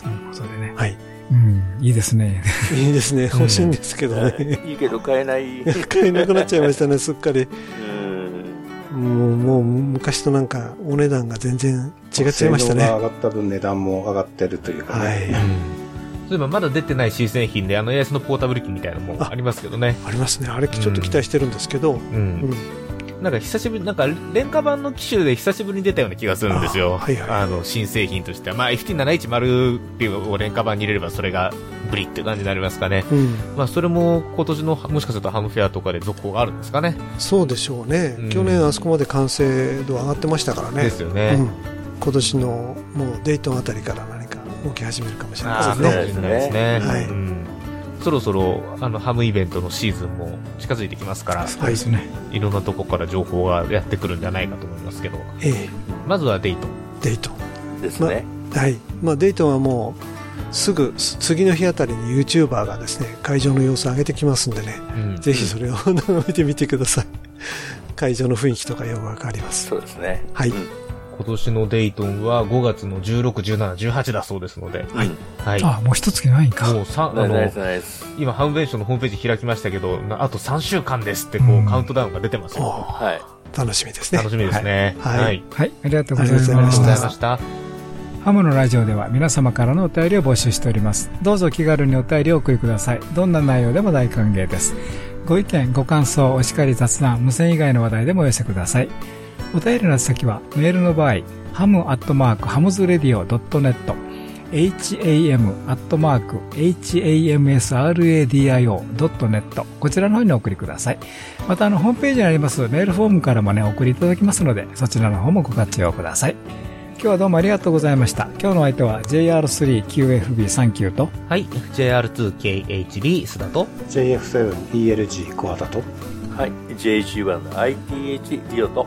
S1: い
S3: い
S1: ですね。
S3: いいですね。欲しいんですけどね。
S4: いいけど買えない。
S3: 買えなくなっちゃいましたね、すっかり。
S4: うん
S3: もう、もう昔となんかお値段が全然違っちゃいましたね。
S6: 性能が上がった分値段も上がってるというかね。
S3: はい。
S2: そういえばまだ出てない新製品で、あの AS のポータブル機みたいなのもありますけどね。
S3: ありますね。あれちょっと期待してるんですけど。
S2: う。
S3: うんん。
S2: なんか久しぶり、なんか廉価版の機種で久しぶりに出たような気がするんですよ。
S3: あはいはい
S2: あの、新製品としては。まあ FT710 っていうのを廉価版に入れればそれがブリって感じになりますかね。
S3: うん。
S2: まあそれも今年のもしかするとハムフェアとかで続行があるんですかね。
S3: そうでしょうね
S2: うん。
S3: 去年あそこまで完成度上がってましたからね。
S2: ですよね。
S3: うん。今年のもうデイトンあたりから何か動き始めるかもしれないですね。
S2: そうですね。ですね
S3: はい
S2: うんそろそろ、あの、ハムイベントのシーズンも近づいてきますから、
S1: そうですね。
S2: いろんなとこから情報がやってくるんじゃないかと思いますけど、
S3: ええ、
S2: まずはデイトン。
S3: デイトン。
S4: ですね。
S3: はい。まあデイトンはもう、すぐす次の日あたりに YouTuber がですね、会場の様子を上げてきますんでね、
S2: うん
S3: ぜひそれを眺めてみてください。会場の雰囲気とかよくわかります。
S4: そうですね。
S3: はい
S4: うん
S2: 今年のデイトンは5月の16、17、18だそうですので、
S4: はい。
S2: はい。
S1: あ、もう一月ないんか。
S2: もうさ、あの。今、 Hamvention のホームページ開きましたけど、なあと3週間ですって、こ
S1: うん
S2: う、カウントダウンが出てます
S4: はい。
S3: 楽しみですね。
S2: 楽しみですね。
S3: はい
S2: はい。
S1: はい。ありがとうござい
S3: ありがとうございまし
S2: ありがとうござい
S1: ま。
S2: した。
S1: ハムのラジオでは皆様からのお便りを募集しております。どうぞ気軽にお便りをお送りください。どんな内容でも大歓迎です。ご意見、ご感想、お叱り雑談、無線以外の話題でもお寄せください。お便りの先はメールの場合、ハムアットマークハムズレディオ .net ham アットマーク hamsradio.net こちらの方にお送りください。またあのホームページにありますメールフォームからもねお送りいただきますのでそちらの方もご活用ください。今日はどうもありがとうございました。今日の相手は JR3QFB39 と
S2: はい。JR2KHB 須田と、
S6: JF7ELG 小型と、
S4: はい。JG1ITH リオと、